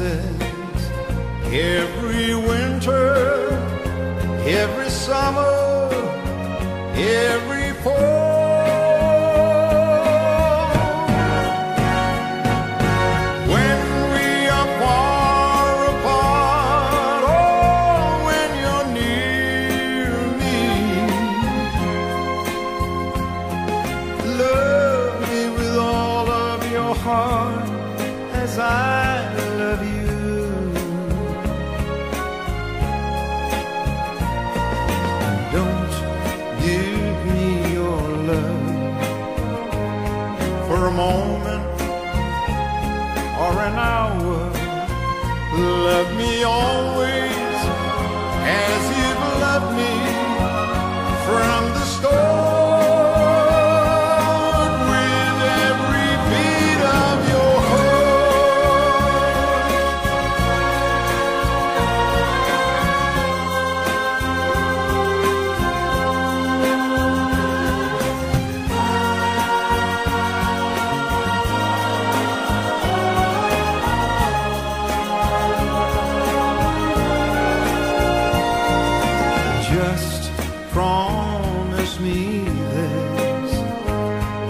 kimse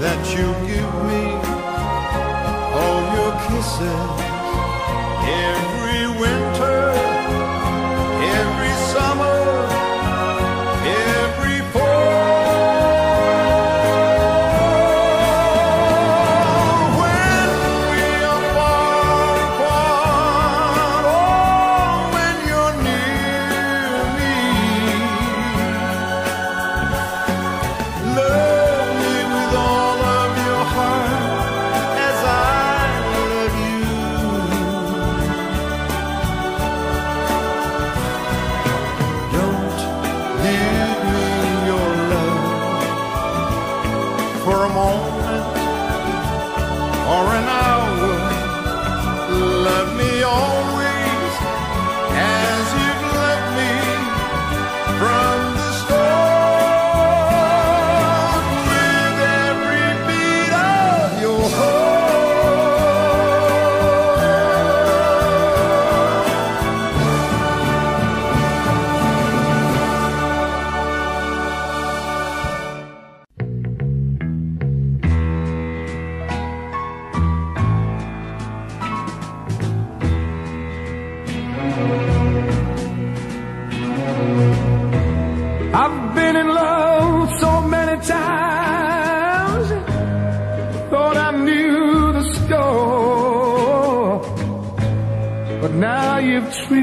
that you give me all your kisses every winter.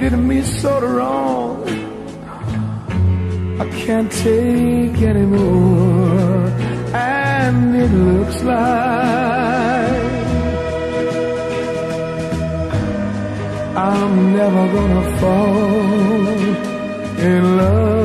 getting me sort of wrong. I can't take anymore, and it looks like I'm never gonna fall in love.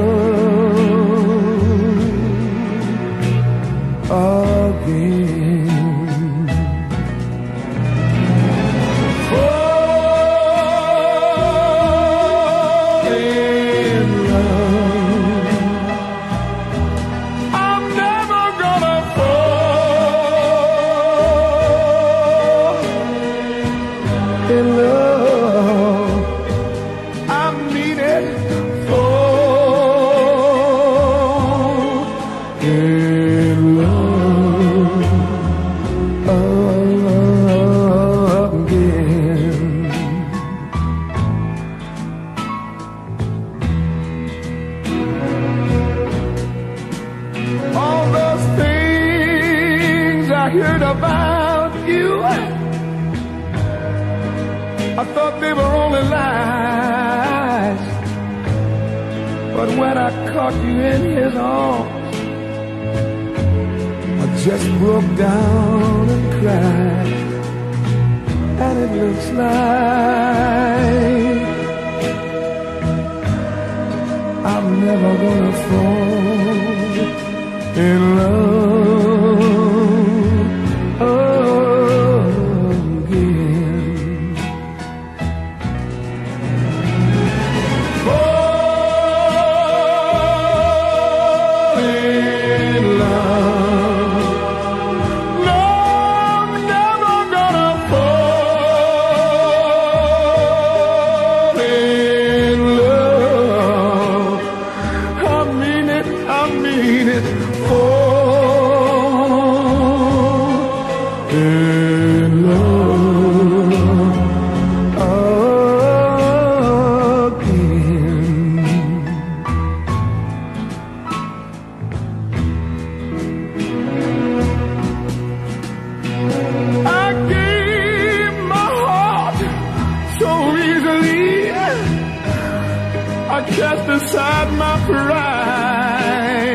My pride.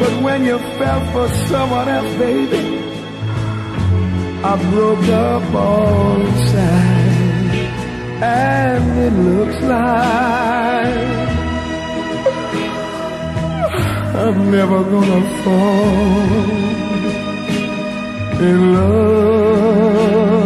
But when you fell for someone else, baby, I broke up all inside. And it looks like I'm never gonna fall in love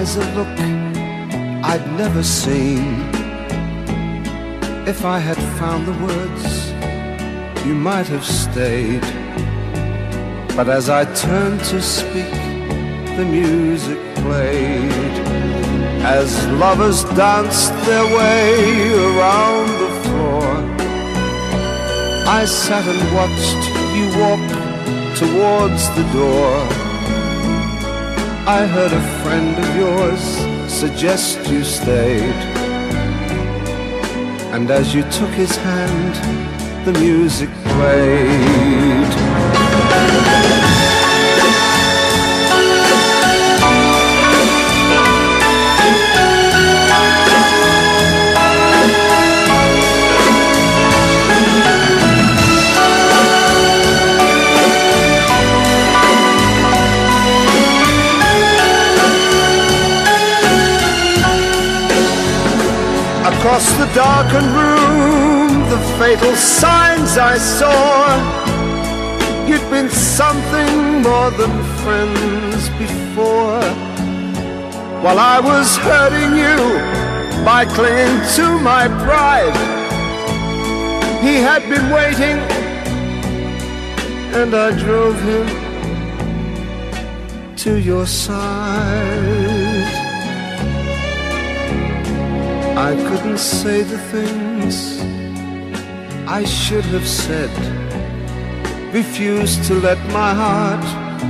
eyes a look I'd never seen. If I had found the words, you might have stayed. But as I turned to speak, the music played. As lovers danced their way around the floor. I sat and watched you walk towards the door. I heard a friend of yours suggest you stayed. And as you took his hand, the music played. Across the darkened room, the fatal signs I saw. You'd been something more than friends before. While I was hurting you by clinging to my pride, he had been waiting, and I drove him to your side. I couldn't say the things I should have said. Refused to let my heart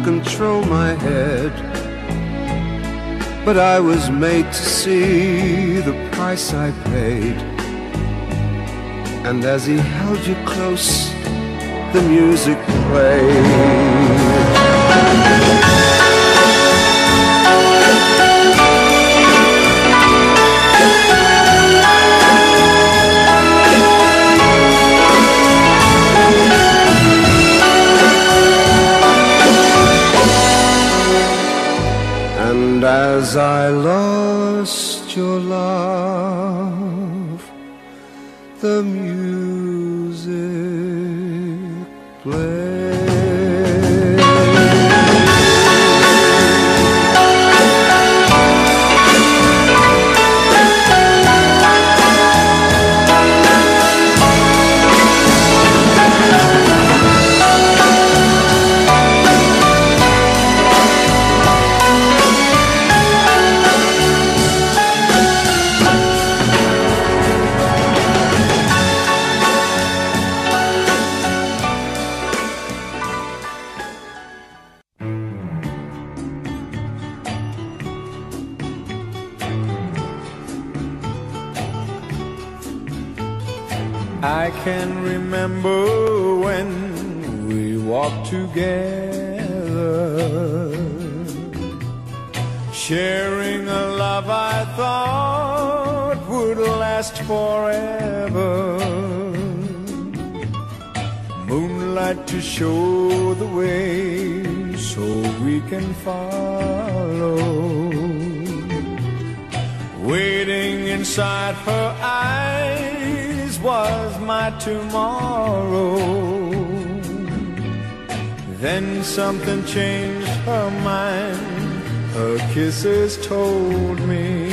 control my head. But I was made to see the price I paid. And as he held you close, the music played. As I lost your love, her eyes was my tomorrow. Then something changed her mind. Her kisses told me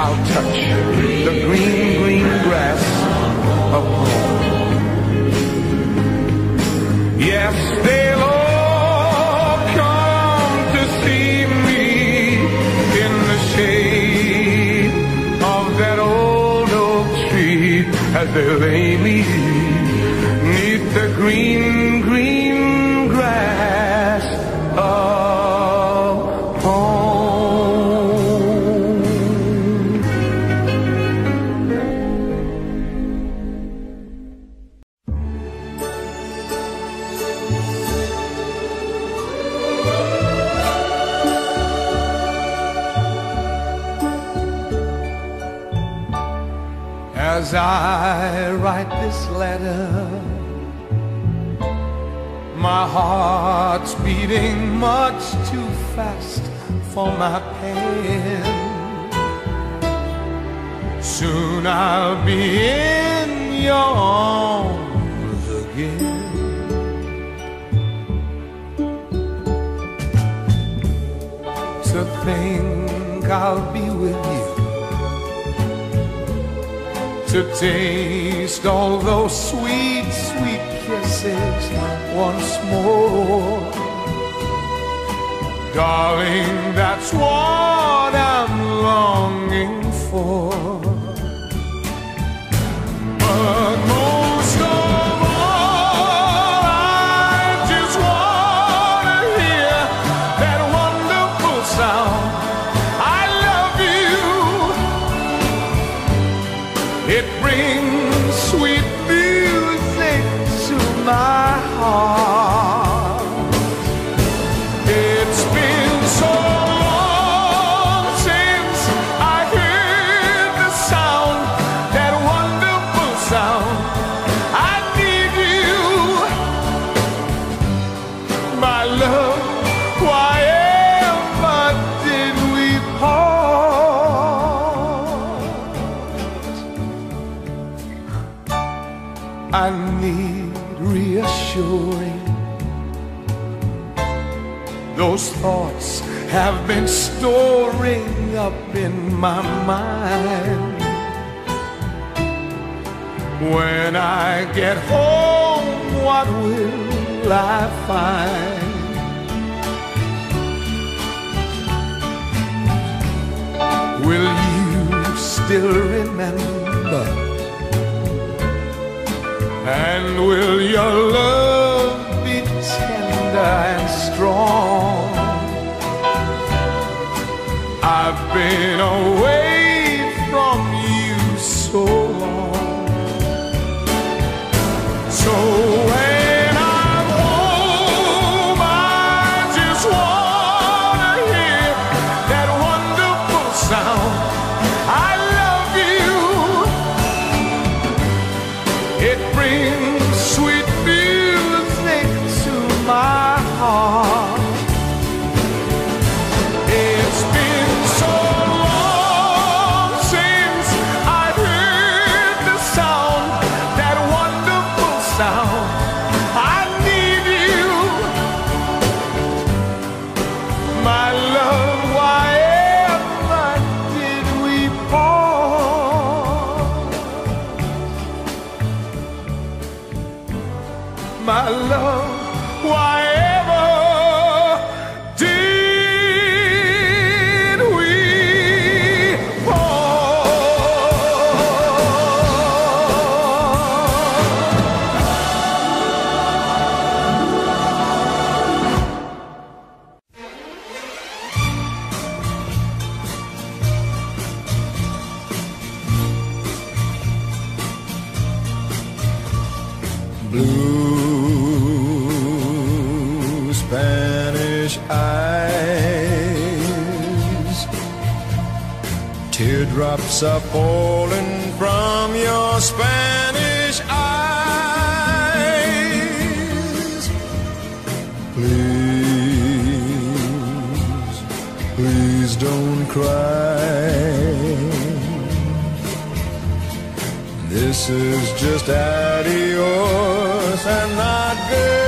I'll touch the green, green grass of home. Yes, for my pen. Soon I'll be in your arms again. To think I'll be with you to taste all those sweet, sweet kisses once more. Darling, that's what I'm longing for. I need reassuring. Those thoughts have been storing up in my mind. When I get home, what will I find? Will you still remember? And will your love be tender and strong? I've been away Spanish eyes. Teardrops are falling from your Spanish eyes. Please, please don't cry. This is just adios and not good.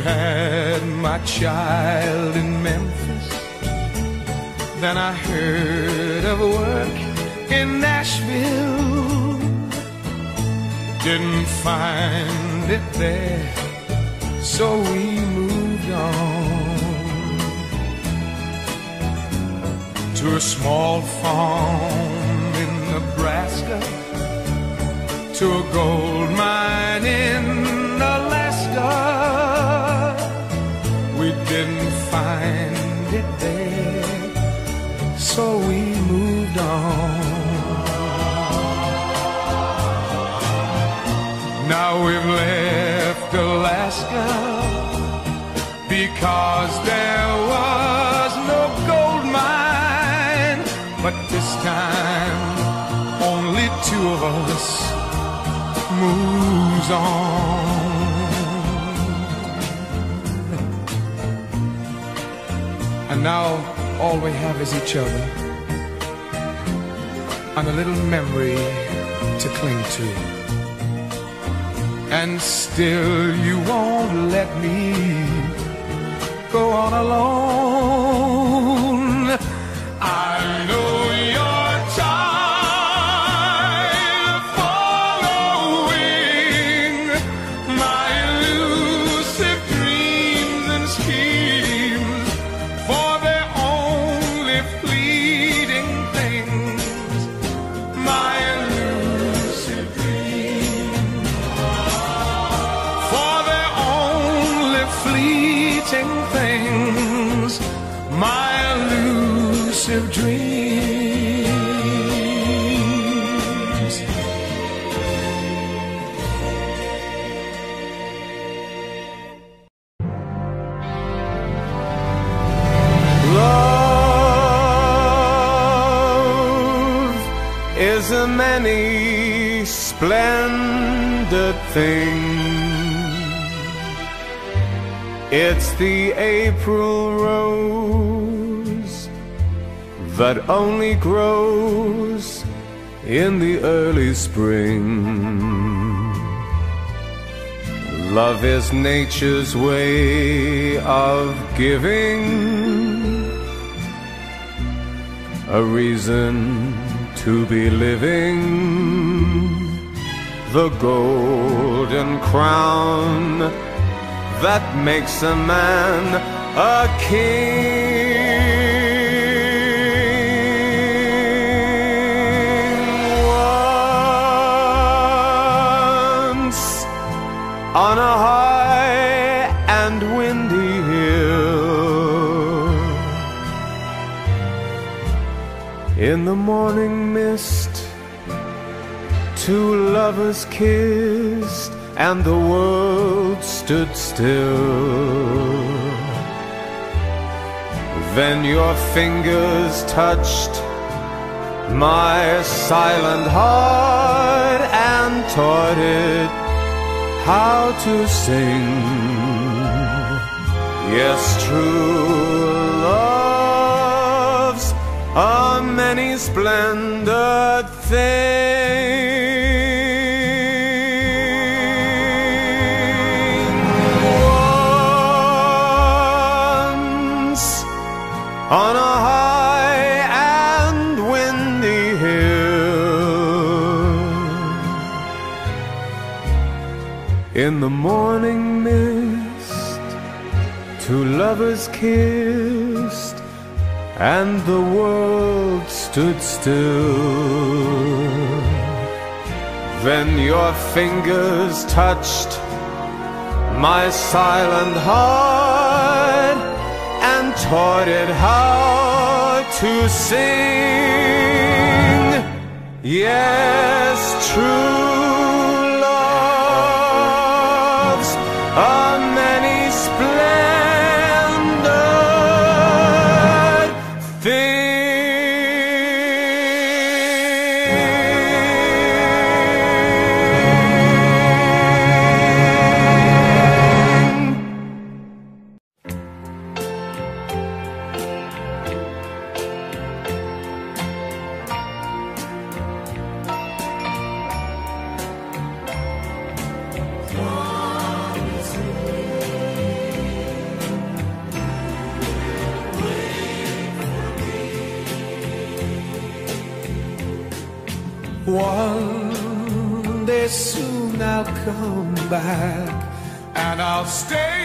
had my child in Memphis. Then I heard of work in Nashville. Didn't find it there, so we moved on to a small farm in Nebraska, to a gold mine in Alaska didn't find it there, so we moved on. Now we've left Alaska because there was no gold mine, but this time only two of us moves on. And now all we have is each other and a little memory to cling to. And still you won't let me go on alone. Is a many splendid thing. It's the April rose that only grows in the early spring. Love is nature's way of giving a reason to be living. The golden crown that makes a man a king. Once on a high and windy In the morning mist, two lovers kissed, and the world stood still. Then your fingers touched my silent heart and taught it how to sing. Yes, true a many splendid thing. Once on a high and windy hill. In the morning mist, two lovers kissed, and the world stood still. Then your fingers touched my silent heart and taught it how to sing. Yes, true and I'll stay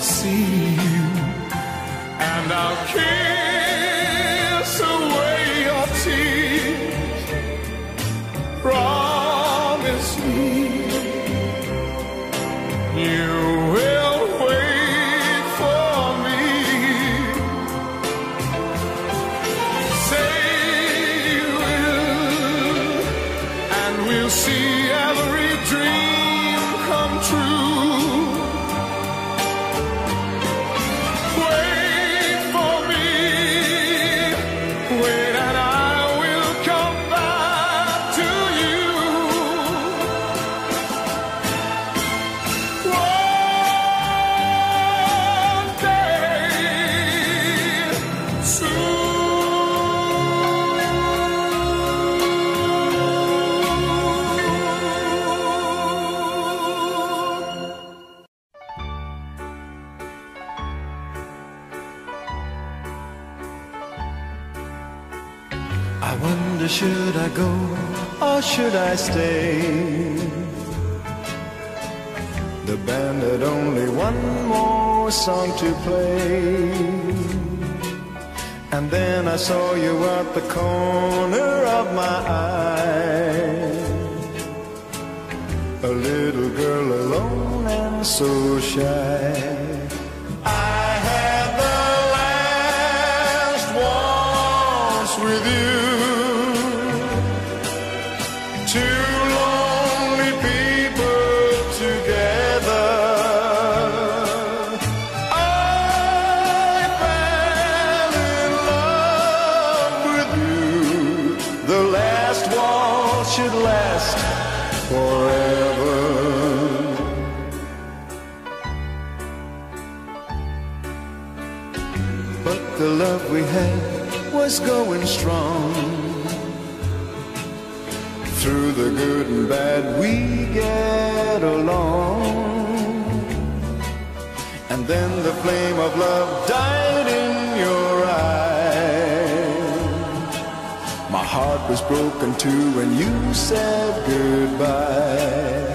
salsicha. Little girl alone and so shy. The love we had was going strong. Through the good and bad, we get along. And then the flame of love died in your eyes. My heart was broken too when you said goodbye.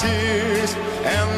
Tears and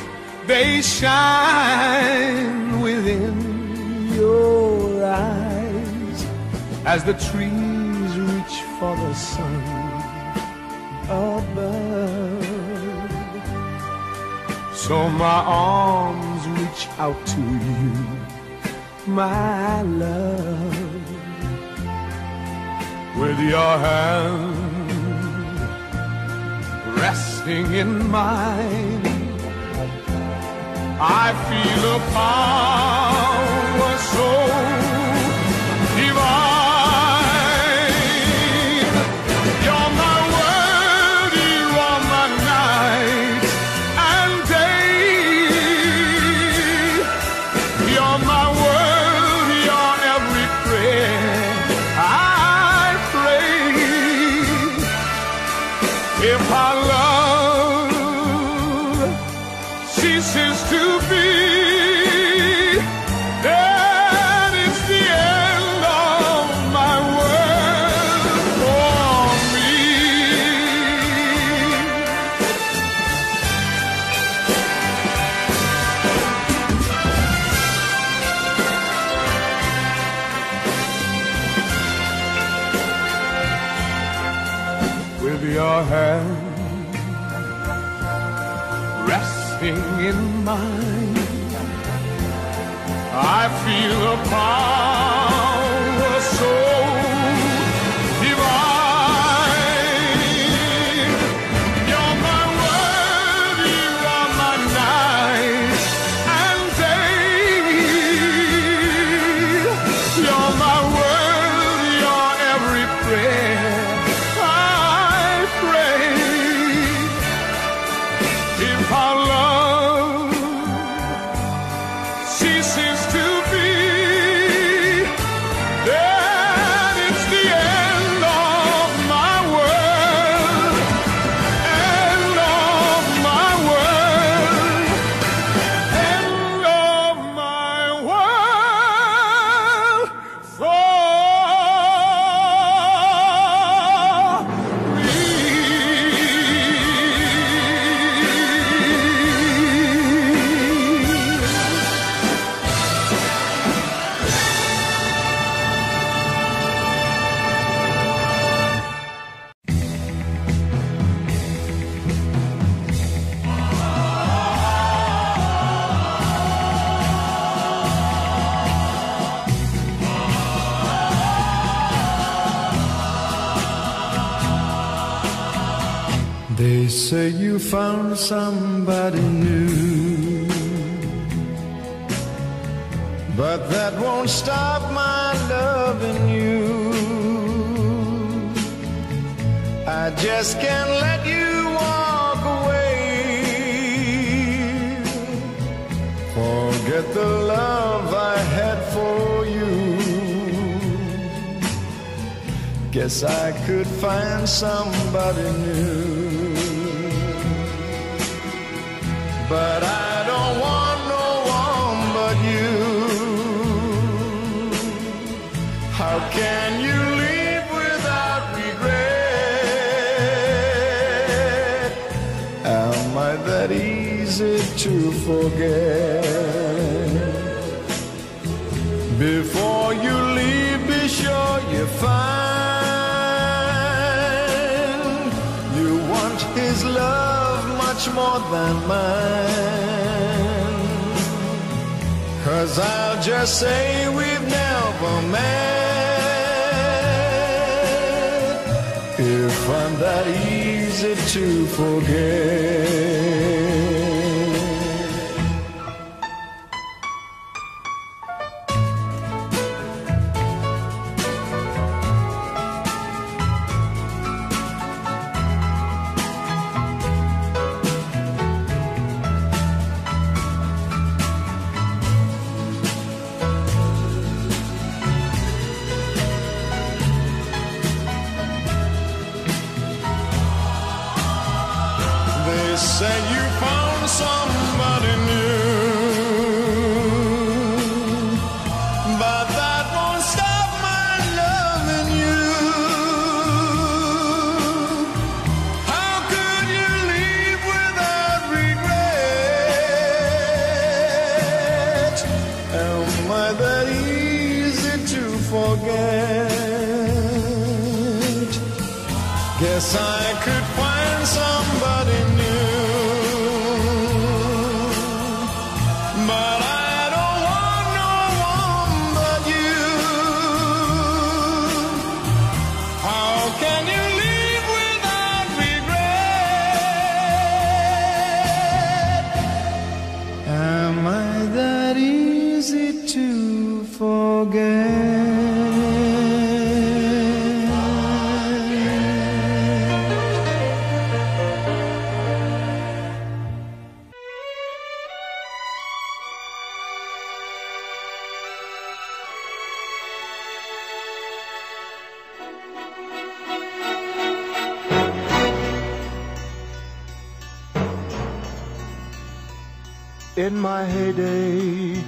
they shine within your eyes as the trees reach for the sun above. So my arms reach out to you, my love, with your hand resting in mine I feel a power so nothing in mind. I feel a part. I could find somebody new. But I don't want no one but you. How can you leave without regret? Am I that easy to forget? Before you leave, be sure you find. his love much more than mine. Cause I'll just say we've never met. If I'm that easy to forget. My heyday,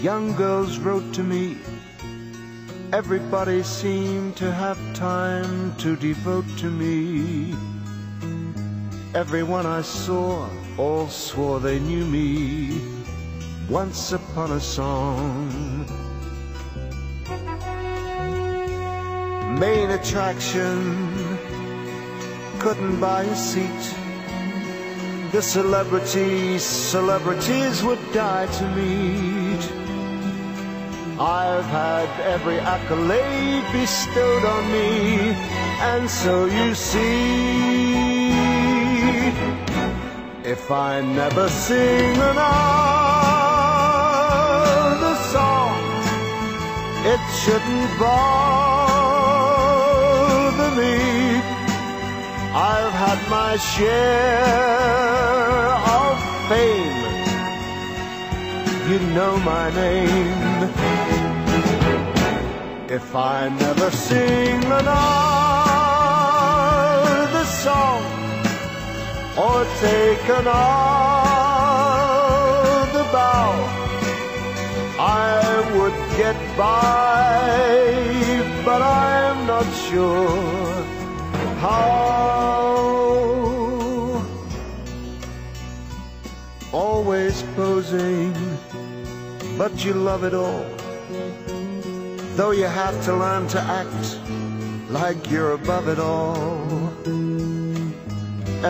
young girls wrote to me. Everybody seemed to have time to devote to me. Everyone I saw all swore they knew me. Once upon a song. Main attraction, couldn't buy a seat. The celebrities, celebrities would die to meet. I've had every accolade bestowed on me, and so you see, if I never sing another song, it shouldn't bother me. I've had my share of fame. You know my name. If I never sing another song or take another bow, I would get by, but I'm not sure how. Always posing, but you love it all. Though you have to learn to act like you're above it all.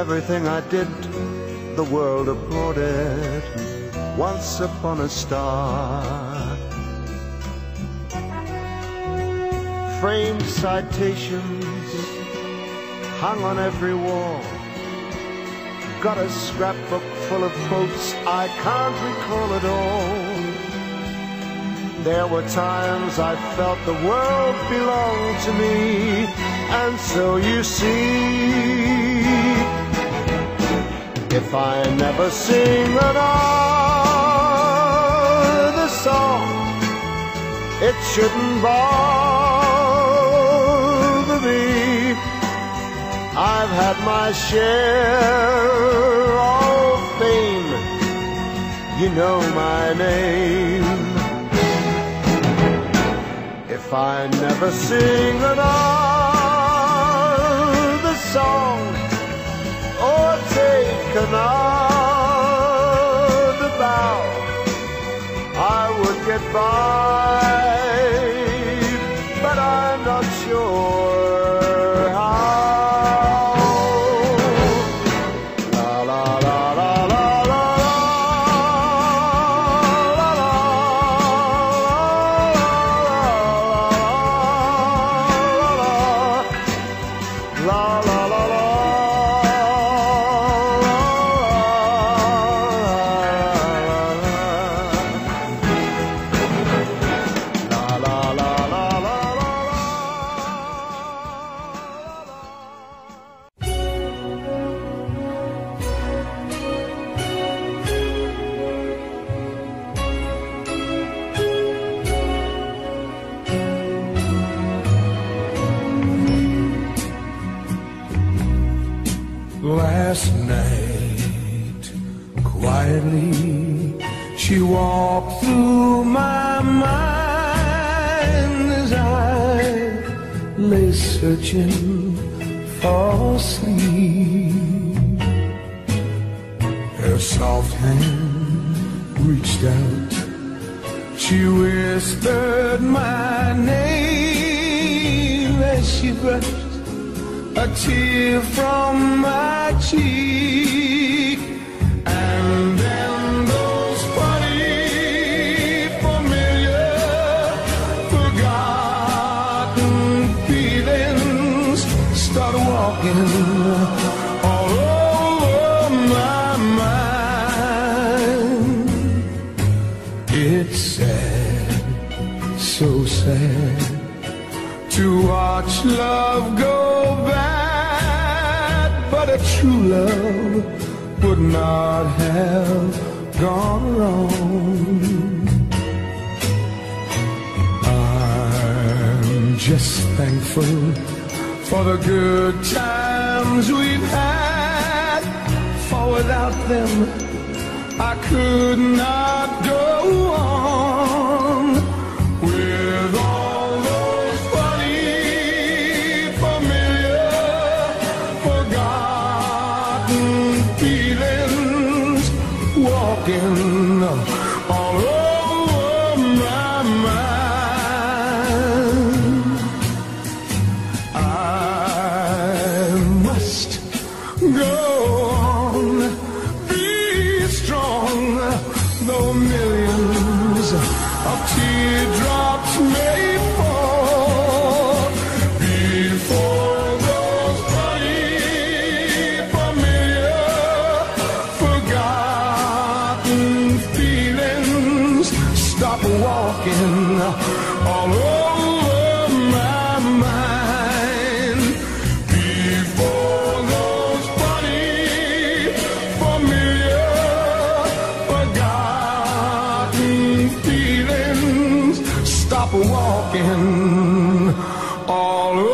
Everything I did, the world applauded. Once upon a star. Framed citations hung on every wall. Got a scrapbook full of quotes, I can't recall it all. There were times I felt the world belonged to me, and so you see, if I never sing another song, it shouldn't bother I've had my share of fame. You know my name. If I never sing another song or take another bow, I would get by, searching for sleep. Her soft hand reached out, she whispered my name as she brushed a tear from my cheek, love would not have gone wrong. I'm just thankful for the good times we've had, for without them I could not walking all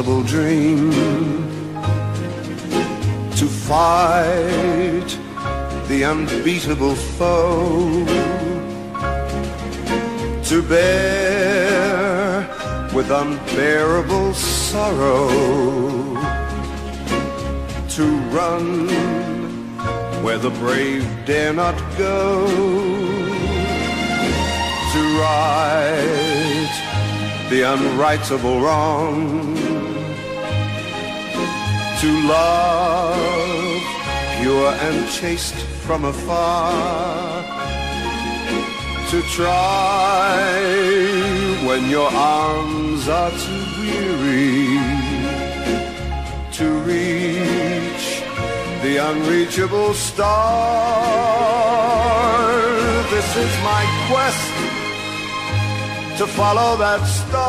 impossible dream, to fight the unbeatable foe, to bear with unbearable sorrow, to run where the brave dare not go, to right the unrightable wrong, to love pure and chaste from afar, to try when your arms are too weary to reach the unreachable star. This is my quest to follow that star,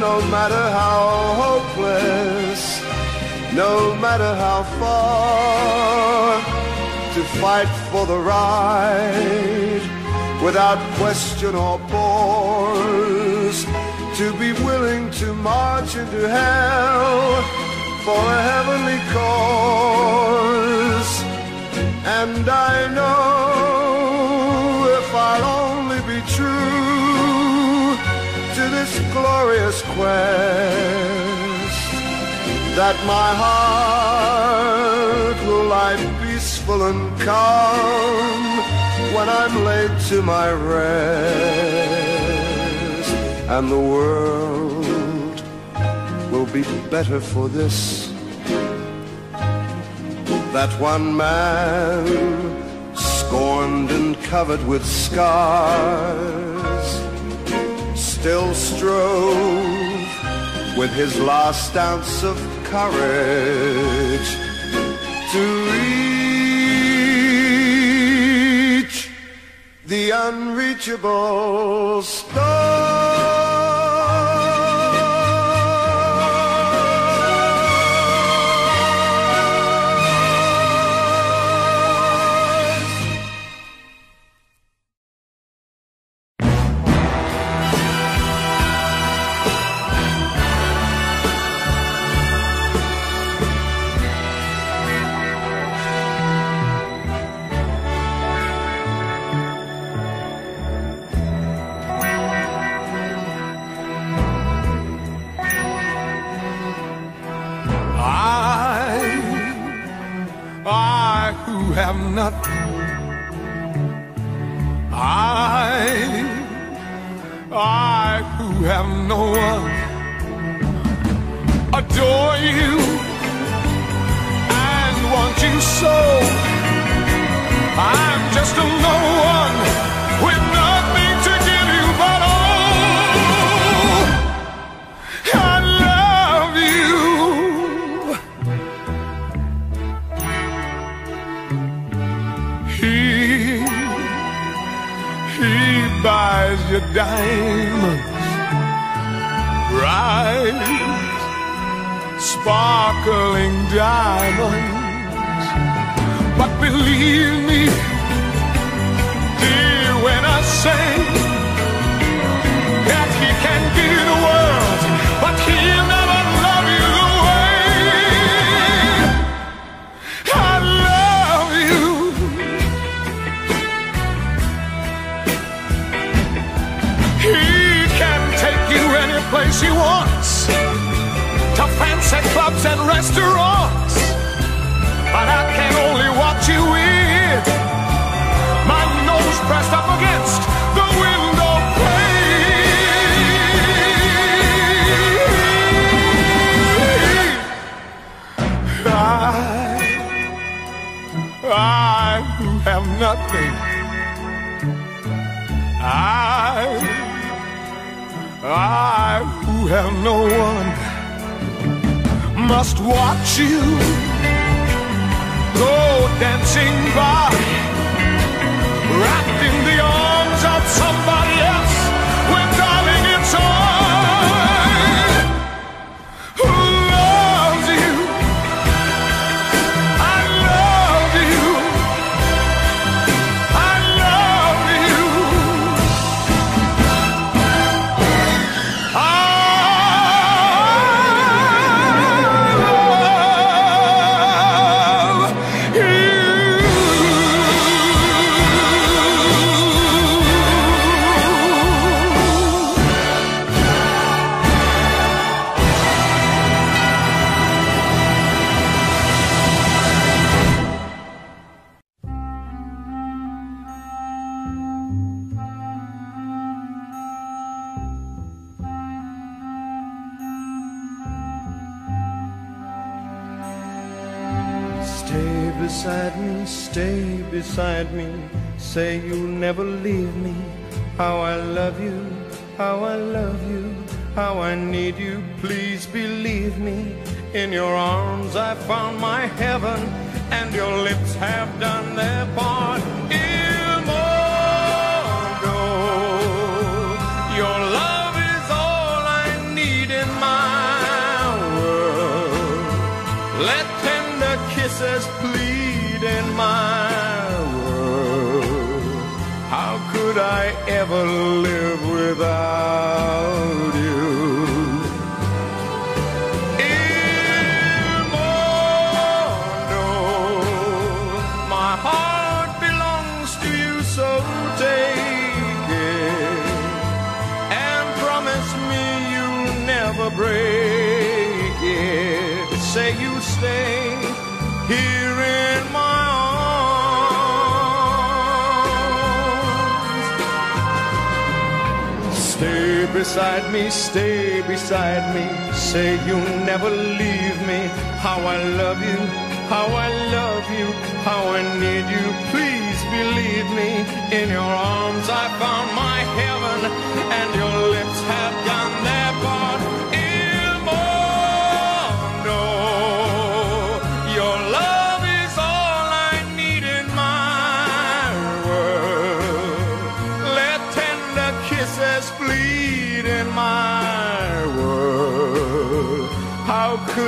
no matter how no matter how far, to fight for the right without question or pause, to be willing to march into hell for a heavenly cause. And I know if I'll only be true to this glorious quest, that my heart will lie peaceful and calm when I'm laid to my rest, and the world will be better for this that one man, scorned and covered with scars, still strove with his last ounce of courage to reach the unreachable stars. Nothing, I, I who have no one, must watch you go dancing by, wrapped in the arms of somebody Say you'll never leave me. How I love you, how I love you, how I need you. Please believe me. In your arms I found my heaven, and your lips have done their part. Your love is all I need in my world. Let tender kisses plead I ever live without you? Mondo, my heart belongs to you, so take it and promise me you'll never break it. Say you stay here in beside me, stay beside me. Say you'll never leave me. How I love you, how I love you, how I need you. Please believe me. In your arms I found my heaven, and your lips have done their part.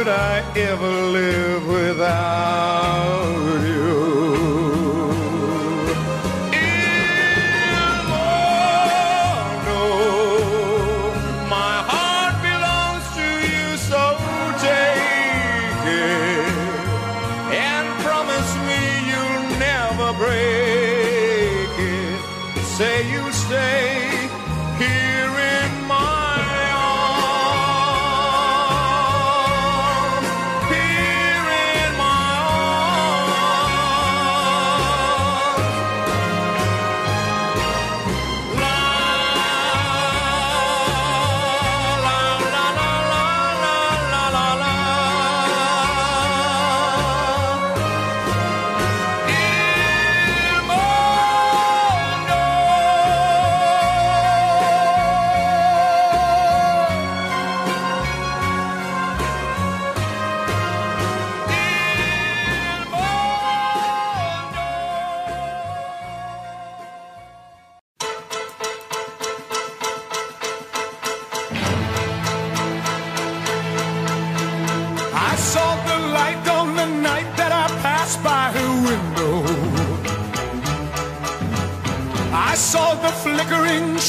Could I ever live without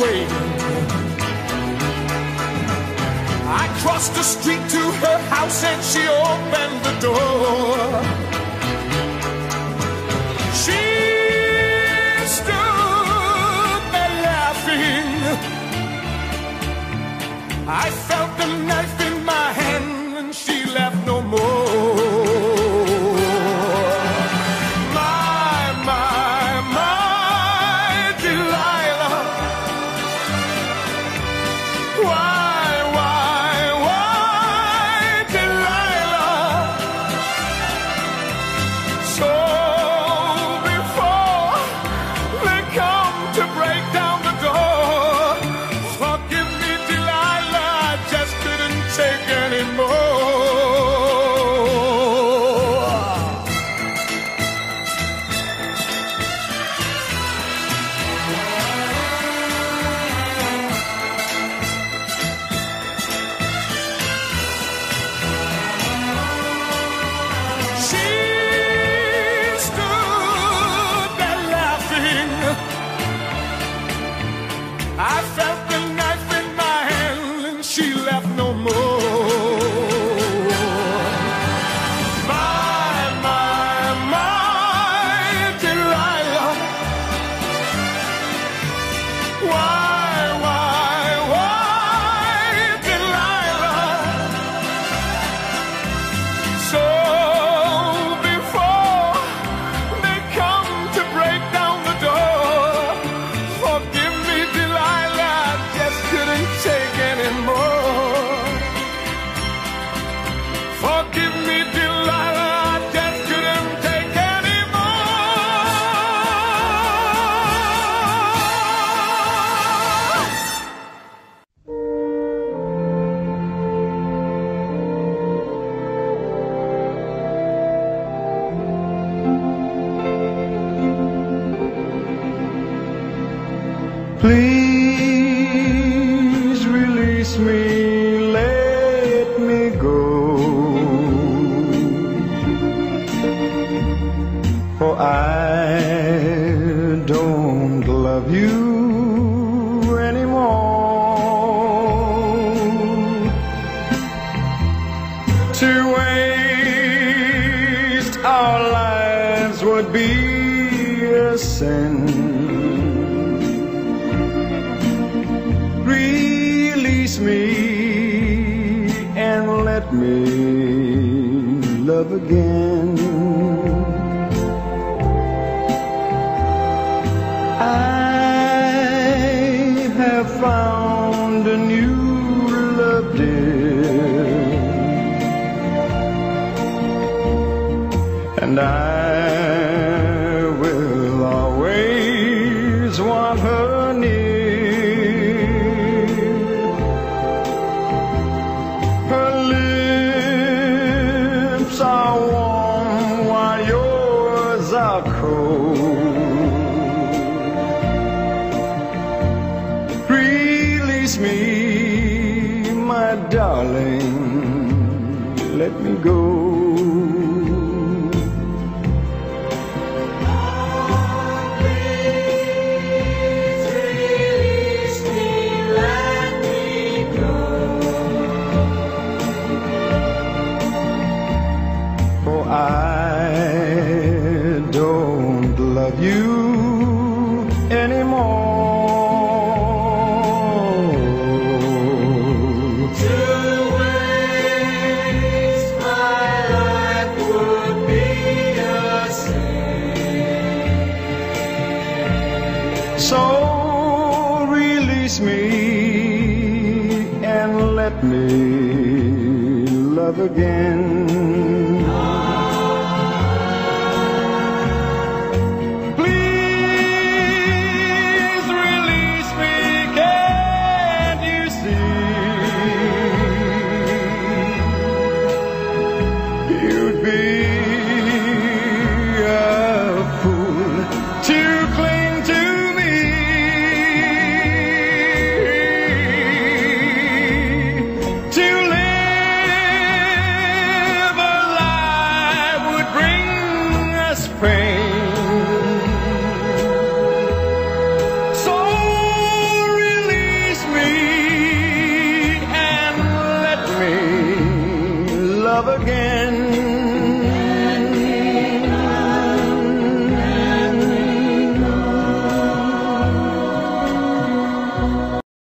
Waiting. I crossed the street to her house and she opened the door. She stood there laughing. I felt the knife